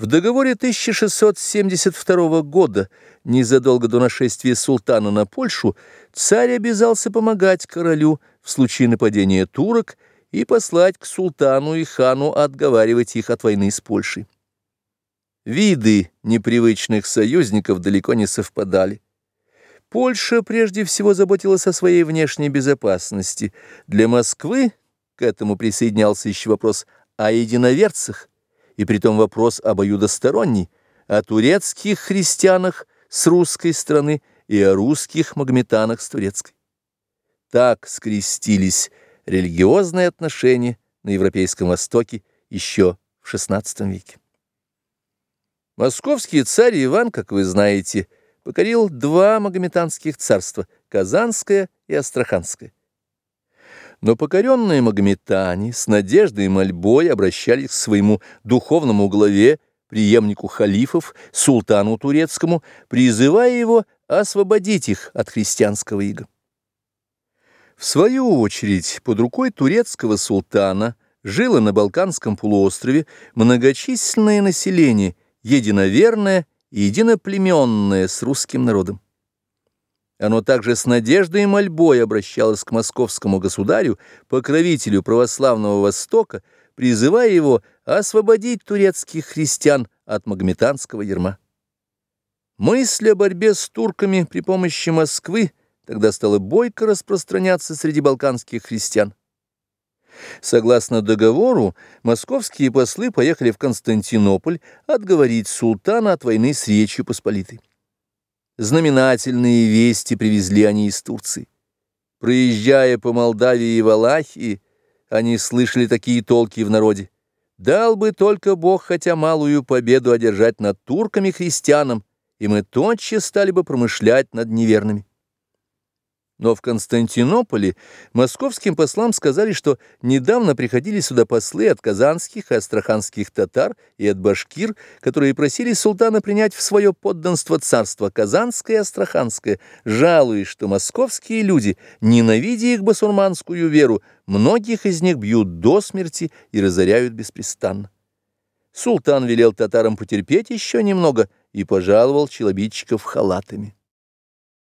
В договоре 1672 года, незадолго до нашествия султана на Польшу, царь обязался помогать королю в случае нападения турок и послать к султану и хану отговаривать их от войны с Польшей. Виды непривычных союзников далеко не совпадали. Польша прежде всего заботилась о своей внешней безопасности. Для Москвы к этому присоединялся еще вопрос о единоверцах, и притом вопрос обоюдосторонний, о турецких христианах с русской стороны и о русских магометанах с турецкой. Так скрестились религиозные отношения на Европейском Востоке еще в XVI веке. Московский царь Иван, как вы знаете, покорил два магометанских царства – Казанское и Астраханское. Но покоренные магометане с надеждой и мольбой обращались к своему духовному главе, преемнику халифов, султану турецкому, призывая его освободить их от христианского ига. В свою очередь, под рукой турецкого султана жило на Балканском полуострове многочисленное население, единоверное и единоплеменное с русским народом. Оно также с надеждой и мольбой обращалось к московскому государю, покровителю православного Востока, призывая его освободить турецких христиан от магометанского ерма. Мысль о борьбе с турками при помощи Москвы тогда стала бойко распространяться среди балканских христиан. Согласно договору, московские послы поехали в Константинополь отговорить султана от войны с Речью Посполитой. Знаменательные вести привезли они из Турции. Проезжая по Молдавии и Валахии, они слышали такие толки в народе. Дал бы только Бог хотя малую победу одержать над турками-христианам, и мы тотчас стали бы промышлять над неверными. Но в Константинополе московским послам сказали, что недавно приходили сюда послы от казанских и астраханских татар и от башкир, которые просили султана принять в свое подданство царство Казанское и Астраханское, жалуясь, что московские люди, ненавидя их басурманскую веру, многих из них бьют до смерти и разоряют беспрестанно. Султан велел татарам потерпеть еще немного и пожаловал челобитчиков халатами.